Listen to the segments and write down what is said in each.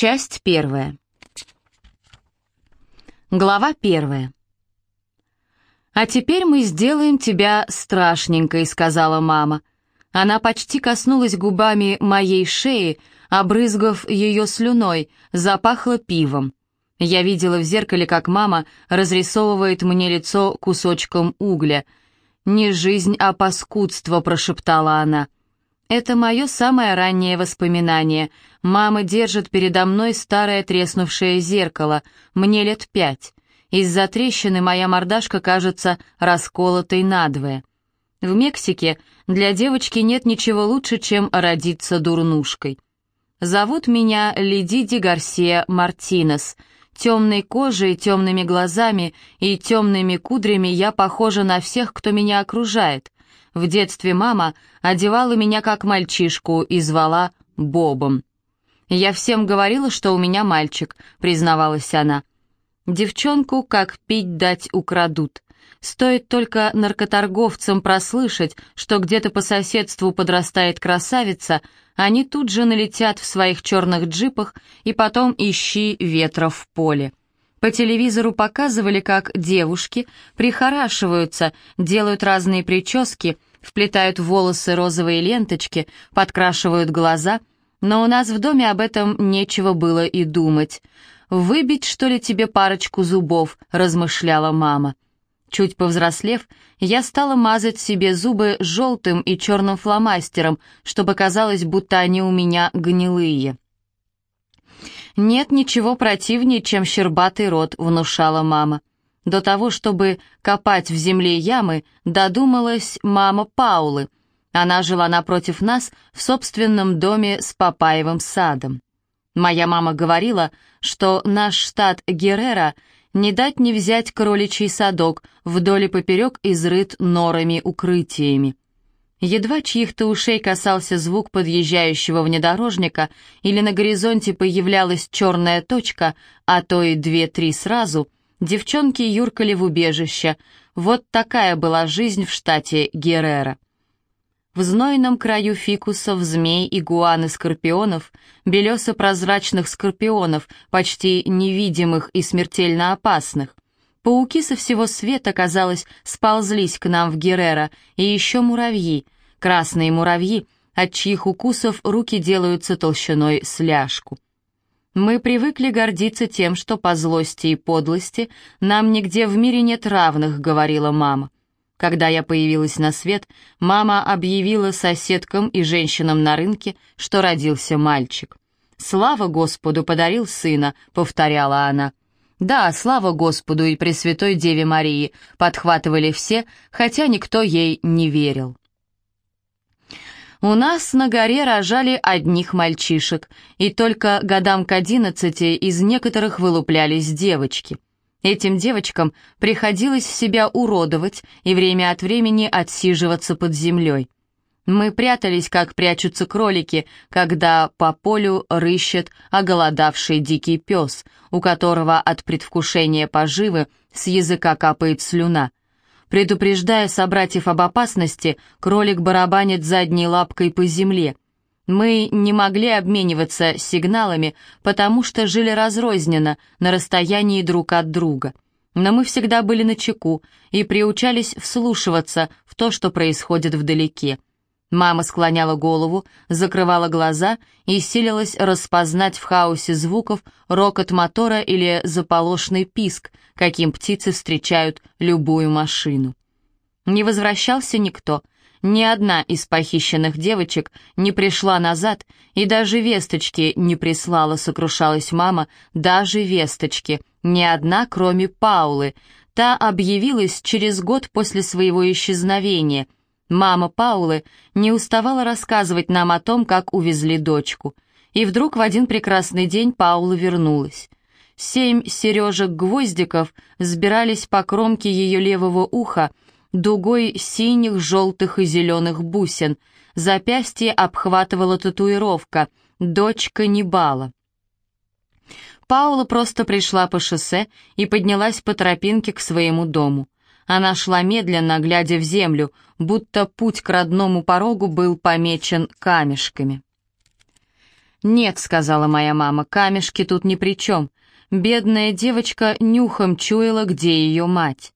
Часть первая. Глава первая. «А теперь мы сделаем тебя страшненькой», — сказала мама. Она почти коснулась губами моей шеи, обрызгав ее слюной, запахло пивом. Я видела в зеркале, как мама разрисовывает мне лицо кусочком угля. «Не жизнь, а паскудство», — прошептала она. Это мое самое раннее воспоминание. Мама держит передо мной старое треснувшее зеркало. Мне лет пять. Из-за трещины моя мордашка кажется расколотой надвое. В Мексике для девочки нет ничего лучше, чем родиться дурнушкой. Зовут меня Лидиди Гарсия Мартинес. Темной кожей, темными глазами и темными кудрями я похожа на всех, кто меня окружает. В детстве мама одевала меня как мальчишку и звала Бобом. «Я всем говорила, что у меня мальчик», — признавалась она. Девчонку как пить дать украдут. Стоит только наркоторговцам прослышать, что где-то по соседству подрастает красавица, они тут же налетят в своих черных джипах и потом ищи ветра в поле. По телевизору показывали, как девушки прихорашиваются, делают разные прически, вплетают в волосы розовые ленточки, подкрашивают глаза, но у нас в доме об этом нечего было и думать. «Выбить, что ли, тебе парочку зубов?» — размышляла мама. Чуть повзрослев, я стала мазать себе зубы желтым и черным фломастером, чтобы казалось, будто они у меня гнилые. «Нет ничего противнее, чем щербатый рот», — внушала мама. До того, чтобы копать в земле ямы, додумалась мама Паулы. Она жила напротив нас в собственном доме с папаевым садом. Моя мама говорила, что наш штат Геррера не дать не взять кроличий садок, вдоль и поперек изрыт норами-укрытиями. Едва чьих-то ушей касался звук подъезжающего внедорожника или на горизонте появлялась черная точка, а то и две-три сразу, девчонки юркали в убежище. Вот такая была жизнь в штате Геррера. В знойном краю фикусов, змей, игуан и скорпионов, белесо-прозрачных скорпионов, почти невидимых и смертельно опасных. Пауки со всего света, казалось, сползлись к нам в Геррера, и еще муравьи, красные муравьи, от чьих укусов руки делаются толщиной с ляжку. Мы привыкли гордиться тем, что по злости и подлости нам нигде в мире нет равных, говорила мама. Когда я появилась на свет, мама объявила соседкам и женщинам на рынке, что родился мальчик. «Слава Господу, подарил сына», — повторяла она. «Да, слава Господу и Пресвятой Деве Марии», — подхватывали все, хотя никто ей не верил. У нас на горе рожали одних мальчишек, и только годам к одиннадцати из некоторых вылуплялись девочки — Этим девочкам приходилось себя уродовать и время от времени отсиживаться под землей. Мы прятались, как прячутся кролики, когда по полю рыщет оголодавший дикий пес, у которого от предвкушения поживы с языка капает слюна. Предупреждая собратьев об опасности, кролик барабанит задней лапкой по земле — мы не могли обмениваться сигналами, потому что жили разрозненно, на расстоянии друг от друга. Но мы всегда были на чеку и приучались вслушиваться в то, что происходит вдалеке. Мама склоняла голову, закрывала глаза и силилась распознать в хаосе звуков рокот мотора или заполошный писк, каким птицы встречают любую машину. Не возвращался никто — ни одна из похищенных девочек не пришла назад и даже весточки не прислала, сокрушалась мама, даже весточки, ни одна, кроме Паулы. Та объявилась через год после своего исчезновения. Мама Паулы не уставала рассказывать нам о том, как увезли дочку. И вдруг в один прекрасный день Паула вернулась. Семь сережек-гвоздиков сбирались по кромке ее левого уха, дугой синих, желтых и зеленых бусин. Запястье обхватывала татуировка «Дочь каннибала». Паула просто пришла по шоссе и поднялась по тропинке к своему дому. Она шла медленно, глядя в землю, будто путь к родному порогу был помечен камешками. «Нет», — сказала моя мама, — «камешки тут ни при чем. Бедная девочка нюхом чуяла, где ее мать».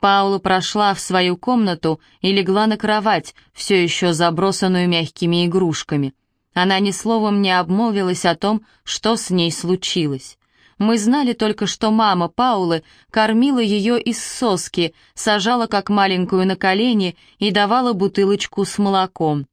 Паула прошла в свою комнату и легла на кровать, все еще забросанную мягкими игрушками. Она ни словом не обмолвилась о том, что с ней случилось. Мы знали только, что мама Паулы кормила ее из соски, сажала как маленькую на колени и давала бутылочку с молоком.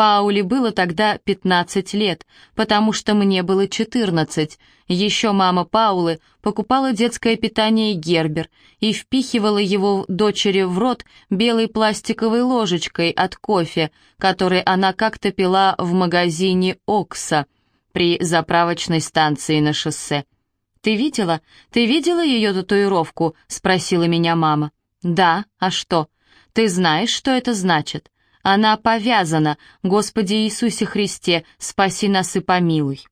Пауле было тогда 15 лет, потому что мне было 14. Еще мама Паулы покупала детское питание Гербер и впихивала его дочери в рот белой пластиковой ложечкой от кофе, который она как-то пила в магазине «Окса» при заправочной станции на шоссе. «Ты видела? Ты видела ее татуировку?» — спросила меня мама. «Да, а что? Ты знаешь, что это значит?» Она повязана. Господи Иисусе Христе, спаси нас и помилуй.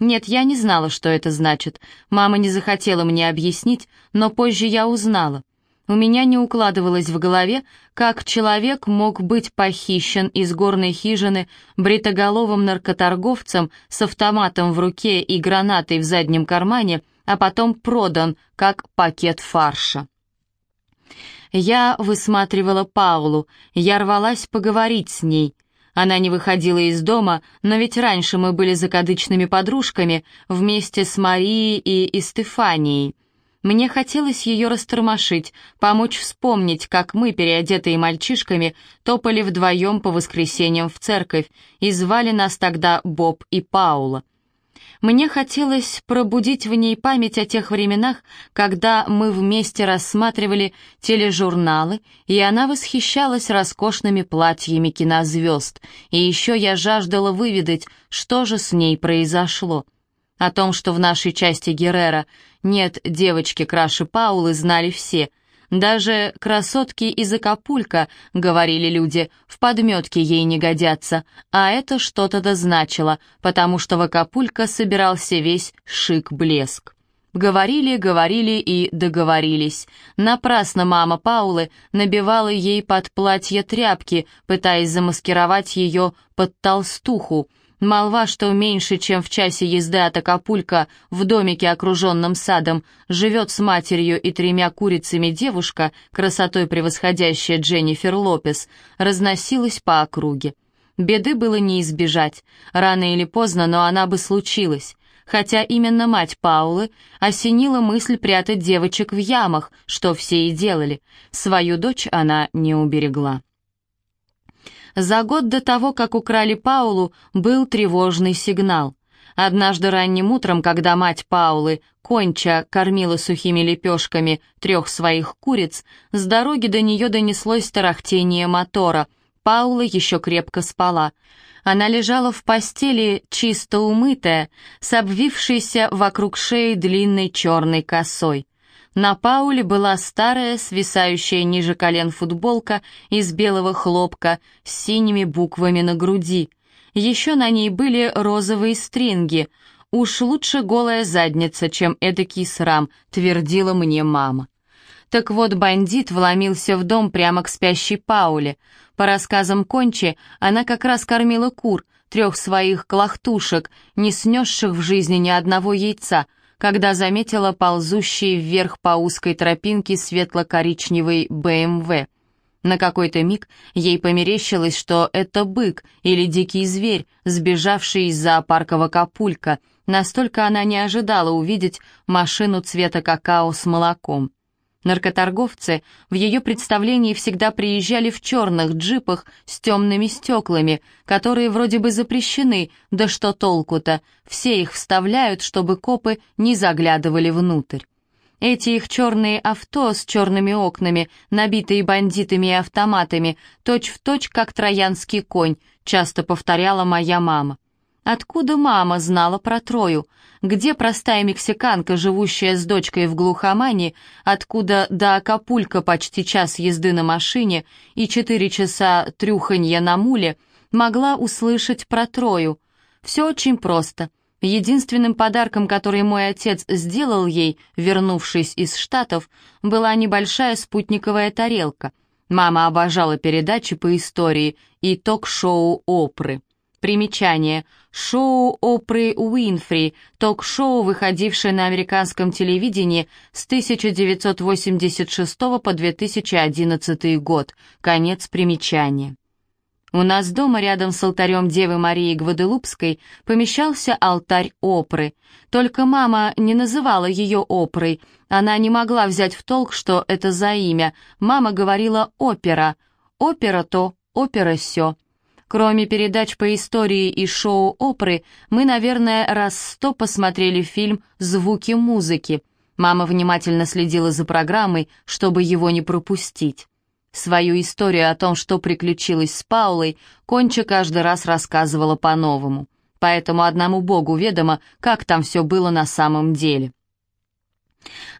Нет, я не знала, что это значит. Мама не захотела мне объяснить, но позже я узнала. У меня не укладывалось в голове, как человек мог быть похищен из горной хижины бритоголовым наркоторговцем с автоматом в руке и гранатой в заднем кармане, а потом продан, как пакет фарша. Я высматривала Паулу, я рвалась поговорить с ней. Она не выходила из дома, но ведь раньше мы были закадычными подружками вместе с Марией и Стефанией. Мне хотелось ее растормошить, помочь вспомнить, как мы, переодетые мальчишками, топали вдвоем по воскресеньям в церковь, и звали нас тогда Боб и Паула. Мне хотелось пробудить в ней память о тех временах, когда мы вместе рассматривали тележурналы, и она восхищалась роскошными платьями кинозвезд, и еще я жаждала выведать, что же с ней произошло. О том, что в нашей части Геррера нет девочки краше Паулы, знали все — даже красотки из Акапулька, говорили люди, в подметке ей не годятся, а это что-то дозначило, потому что в Акапулько собирался весь шик-блеск. Говорили, говорили и договорились. Напрасно мама Паулы набивала ей под платье тряпки, пытаясь замаскировать ее под толстуху, Молва, что меньше, чем в часе езды от Акапулька в домике, окруженном садом, живет с матерью и тремя курицами девушка, красотой превосходящая Дженнифер Лопес, разносилась по округе. Беды было не избежать, рано или поздно, но она бы случилась, хотя именно мать Паулы осенила мысль прятать девочек в ямах, что все и делали. Свою дочь она не уберегла. За год до того, как украли Паулу, был тревожный сигнал. Однажды ранним утром, когда мать Паулы, Конча, кормила сухими лепешками трех своих куриц, с дороги до нее донеслось тарахтение мотора. Паула еще крепко спала. Она лежала в постели, чисто умытая, с обвившейся вокруг шеи длинной черной косой. На Пауле была старая, свисающая ниже колен футболка из белого хлопка с синими буквами на груди. Еще на ней были розовые стринги. «Уж лучше голая задница, чем эдакий срам», — твердила мне мама. Так вот, бандит вломился в дом прямо к спящей Пауле. По рассказам Кончи, она как раз кормила кур, трех своих клахтушек, не снесших в жизни ни одного яйца — когда заметила ползущий вверх по узкой тропинке светло-коричневый БМВ. На какой-то миг ей померещилось, что это бык или дикий зверь, сбежавший из зоопарка Вакапулька. Настолько она не ожидала увидеть машину цвета какао с молоком. Наркоторговцы в ее представлении всегда приезжали в черных джипах с темными стеклами, которые вроде бы запрещены, да что толку-то, все их вставляют, чтобы копы не заглядывали внутрь. Эти их черные авто с черными окнами, набитые бандитами и автоматами, точь-в-точь, точь, как троянский конь, часто повторяла моя мама. Откуда мама знала про Трою? Где простая мексиканка, живущая с дочкой в глухомане, откуда до Акапулька почти час езды на машине и четыре часа трюханья на муле, могла услышать про Трою? Все очень просто. Единственным подарком, который мой отец сделал ей, вернувшись из Штатов, была небольшая спутниковая тарелка. Мама обожала передачи по истории и ток-шоу Опры. Примечание. Шоу Опры Уинфри, ток-шоу, выходившее на американском телевидении с 1986 по 2011 год. Конец примечания. У нас дома рядом с алтарем Девы Марии Гваделупской помещался алтарь Опры. Только мама не называла ее Опрой. Она не могла взять в толк, что это за имя. Мама говорила «опера». «Опера то, опера сё». Кроме передач по истории и шоу Опры, мы, наверное, раз сто посмотрели фильм «Звуки музыки». Мама внимательно следила за программой, чтобы его не пропустить. Свою историю о том, что приключилось с Паулой, Конча каждый раз рассказывала по-новому. Поэтому одному богу ведомо, как там все было на самом деле.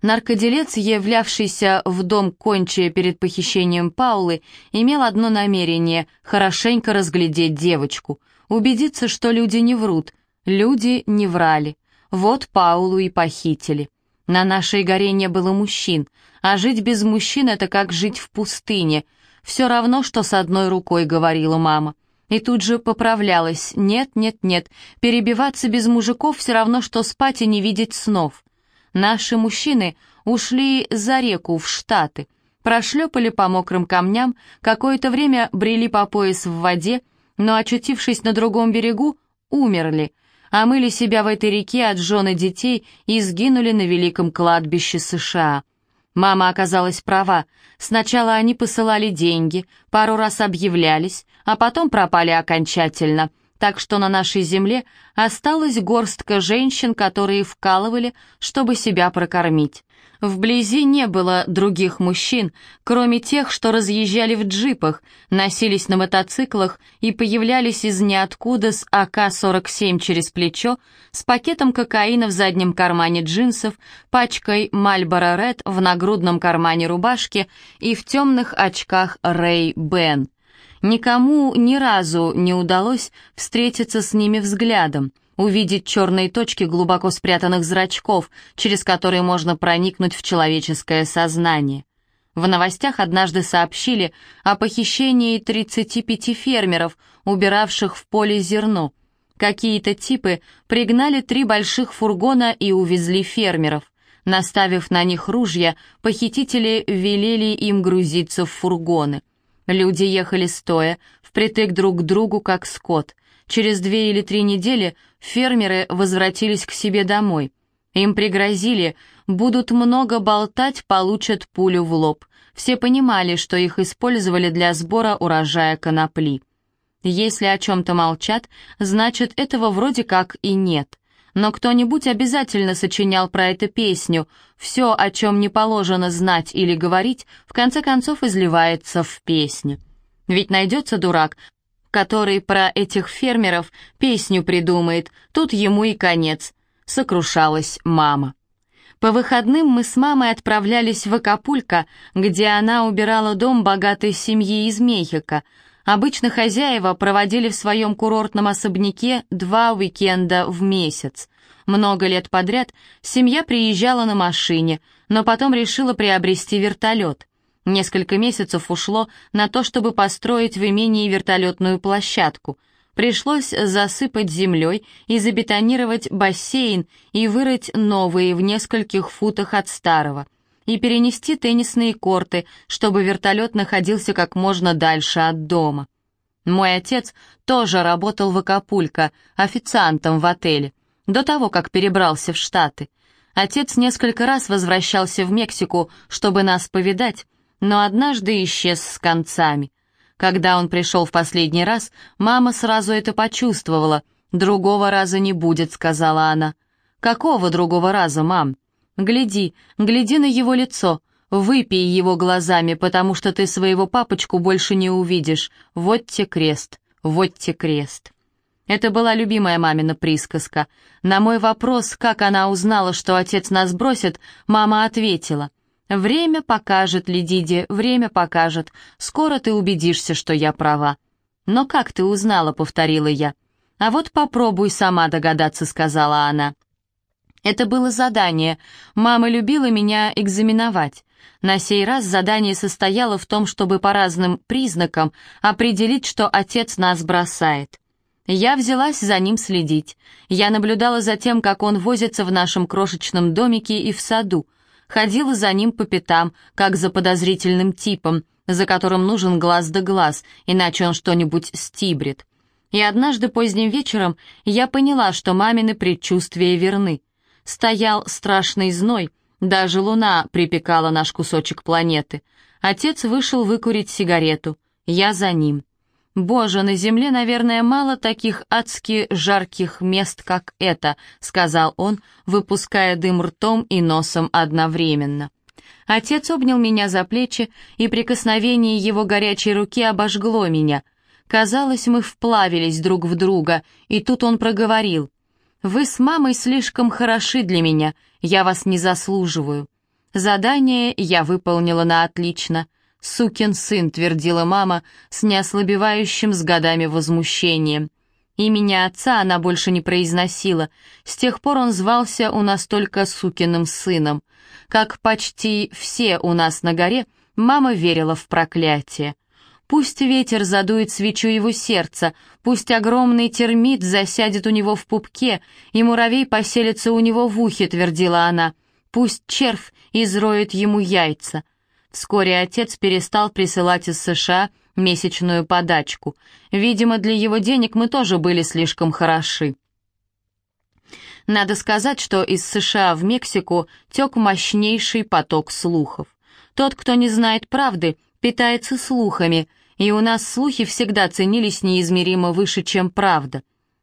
Наркоделец, являвшийся в дом Кончия перед похищением Паулы, имел одно намерение — хорошенько разглядеть девочку, убедиться, что люди не врут, люди не врали. Вот Паулу и похитили. На нашей горе не было мужчин, а жить без мужчин — это как жить в пустыне. Все равно, что с одной рукой, говорила мама. И тут же поправлялась. Нет, нет, нет, перебиваться без мужиков все равно, что спать и не видеть снов. Наши мужчины ушли за реку в Штаты, прошлепали по мокрым камням, какое-то время брели по пояс в воде, но, очутившись на другом берегу, умерли, омыли себя в этой реке от жены детей и сгинули на великом кладбище США. Мама оказалась права. Сначала они посылали деньги, пару раз объявлялись, а потом пропали окончательно. Так что на нашей земле осталась горстка женщин, которые вкалывали, чтобы себя прокормить. Вблизи не было других мужчин, кроме тех, что разъезжали в джипах, носились на мотоциклах и появлялись из ниоткуда с АК-47 через плечо, с пакетом кокаина в заднем кармане джинсов, пачкой Мальборо Ред в нагрудном кармане рубашки и в темных очках Рэй Бен. Никому ни разу не удалось встретиться с ними взглядом — увидеть черные точки глубоко спрятанных зрачков, через которые можно проникнуть в человеческое сознание. В новостях однажды сообщили о похищении 35 фермеров, убиравших в поле зерно. Какие-то типы пригнали три больших фургона и увезли фермеров. Наставив на них ружья, похитители велели им грузиться в фургоны. Люди ехали стоя, впритык друг к другу, как скот. Через две или три недели фермеры возвратились к себе домой. Им пригрозили, будут много болтать, получат пулю в лоб. Все понимали, что их использовали для сбора урожая конопли. Если о чем-то молчат, значит, этого вроде как и нет. Но кто-нибудь обязательно сочинял про это песню. Все, о чем не положено знать или говорить, в конце концов изливается в песню. Ведь найдется дурак, который про этих фермеров песню придумает, тут ему и конец», — сокрушалась мама. По выходным мы с мамой отправлялись в Акапулько, где она убирала дом богатой семьи из Мехико. Обычно хозяева проводили в своем курортном особняке два уикенда в месяц. Много лет подряд семья приезжала на машине, но потом решила приобрести вертолет. Несколько месяцев ушло на то, чтобы построить в имении вертолетную площадку. Пришлось засыпать землей и забетонировать бассейн и вырыть новые в нескольких футах от старого. И перенести теннисные корты, чтобы вертолет находился как можно дальше от дома. Мой отец тоже работал в Акапулько, официантом в отеле, до того, как перебрался в Штаты. Отец несколько раз возвращался в Мексику, чтобы нас повидать, но однажды исчез с концами. Когда он пришел в последний раз, мама сразу это почувствовала. «Другого раза не будет», — сказала она. «Какого другого раза, мам?» «Гляди, гляди на его лицо, выпей его глазами, потому что ты своего папочку больше не увидишь. Вот те крест, вот те крест». Это была любимая мамина присказка. На мой вопрос, как она узнала, что отец нас бросит, мама ответила — «Время покажет, Ледиди, время покажет. Скоро ты убедишься, что я права». «Но как ты узнала?» — повторила я. «А вот попробуй сама догадаться», — сказала она. Это было задание. Мама любила меня экзаменовать. На сей раз задание состояло в том, чтобы по разным признакам определить, что отец нас бросает. Я взялась за ним следить. Я наблюдала за тем, как он возится в нашем крошечном домике и в саду. Ходила за ним по пятам, как за подозрительным типом, за которым нужен глаз да глаз, иначе он что-нибудь стибрит. И однажды поздним вечером я поняла, что мамины предчувствия верны. Стоял страшный зной, даже луна припекала наш кусочек планеты. Отец вышел выкурить сигарету, я за ним. «Боже, на земле, наверное, мало таких адски жарких мест, как это», — сказал он, выпуская дым ртом и носом одновременно. Отец обнял меня за плечи, и прикосновение его горячей руки обожгло меня. Казалось, мы вплавились друг в друга, и тут он проговорил. «Вы с мамой слишком хороши для меня, я вас не заслуживаю». Задание я выполнила на отлично. «Сукин сын», — твердила мама с неослабевающим с годами возмущением. Имени отца она больше не произносила. С тех пор он звался у нас только сукиным сыном. Как почти все у нас на горе, мама верила в проклятие. Пусть ветер задует свечу его сердца, пусть огромный термит засядет у него в пупке, и муравей поселится у него в ухе, твердила она. Пусть червь изроет ему яйца — Вскоре отец перестал присылать из США месячную подачку. Видимо, для его денег мы тоже были слишком хороши. Надо сказать, что из США в Мексику тек мощнейший поток слухов. Тот, кто не знает правды, питается слухами, и у нас слухи всегда ценились неизмеримо выше, чем правда.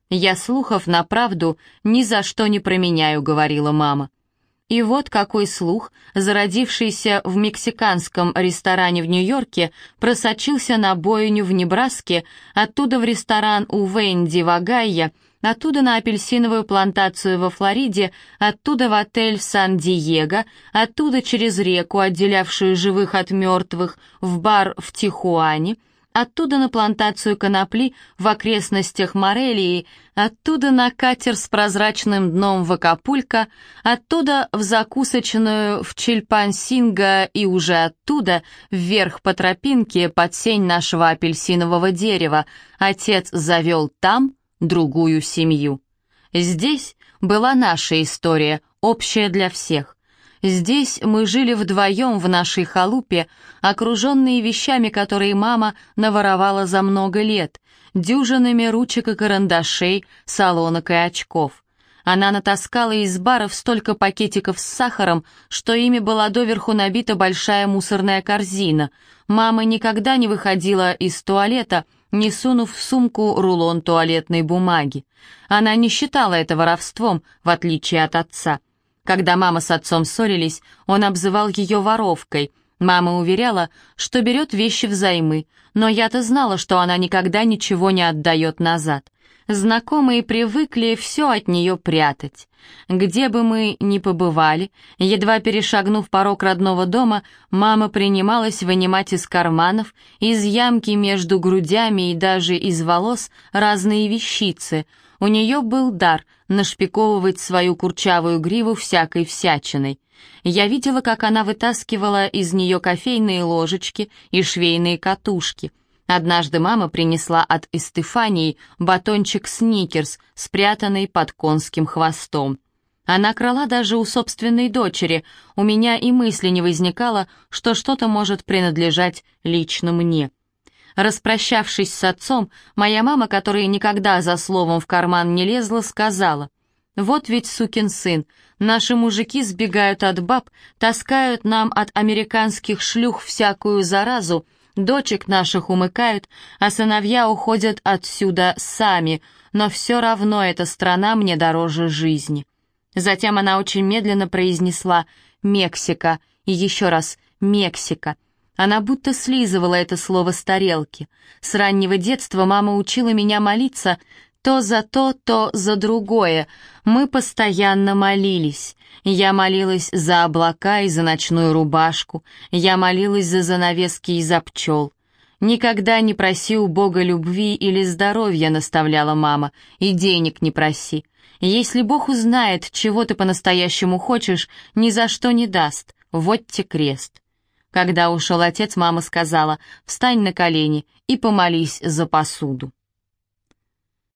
«Я слухов на правду ни за что не променяю», — говорила мама. И вот какой слух, зародившийся в мексиканском ресторане в Нью-Йорке, просочился на бойню в Небраске, оттуда в ресторан у Венди в Огайо, оттуда на апельсиновую плантацию во Флориде, оттуда в отель Сан-Диего, оттуда через реку, отделявшую живых от мертвых, в бар в Тихуане — оттуда на плантацию конопли в окрестностях Морелии, оттуда на катер с прозрачным дном в Акапулько, оттуда в закусочную в Чильпансинго и уже оттуда вверх по тропинке под сень нашего апельсинового дерева. Отец завел там другую семью. Здесь была наша история, общая для всех. Здесь мы жили вдвоем в нашей халупе, окруженные вещами, которые мама наворовала за много лет, дюжинами ручек и карандашей, салонок и очков. Она натаскала из баров столько пакетиков с сахаром, что ими была доверху набита большая мусорная корзина. Мама никогда не выходила из туалета, не сунув в сумку рулон туалетной бумаги. Она не считала это воровством, в отличие от отца. Когда мама с отцом ссорились, он обзывал ее воровкой. Мама уверяла, что берет вещи взаймы, но я-то знала, что она никогда ничего не отдает назад. Знакомые привыкли все от нее прятать. Где бы мы ни побывали, едва перешагнув порог родного дома, мама принималась вынимать из карманов, из ямки между грудями и даже из волос разные вещицы — у нее был дар нашпиковывать свою курчавую гриву всякой всячиной. Я видела, как она вытаскивала из нее кофейные ложечки и швейные катушки. Однажды мама принесла от Эстефании батончик «Сникерс», спрятанный под конским хвостом. Она крала даже у собственной дочери. У меня и мысли не возникало, что что-то может принадлежать лично мне. Распрощавшись с отцом, моя мама, которая никогда за словом в карман не лезла, сказала, «Вот ведь сукин сын, наши мужики сбегают от баб, таскают нам от американских шлюх всякую заразу, дочек наших умыкают, а сыновья уходят отсюда сами, но все равно эта страна мне дороже жизни». Затем она очень медленно произнесла «Мексика» и еще раз «Мексика». Она будто слизывала это слово с тарелки. С раннего детства мама учила меня молиться то за то, то за другое. Мы постоянно молились. Я молилась за облака и за ночную рубашку. Я молилась за занавески и за пчел. «Никогда не проси у Бога любви или здоровья», — наставляла мама, — «и денег не проси. Если Бог узнает, чего ты по-настоящему хочешь, ни за что не даст. Вот те крест». Когда ушел отец, мама сказала, «Встань на колени и помолись за посуду».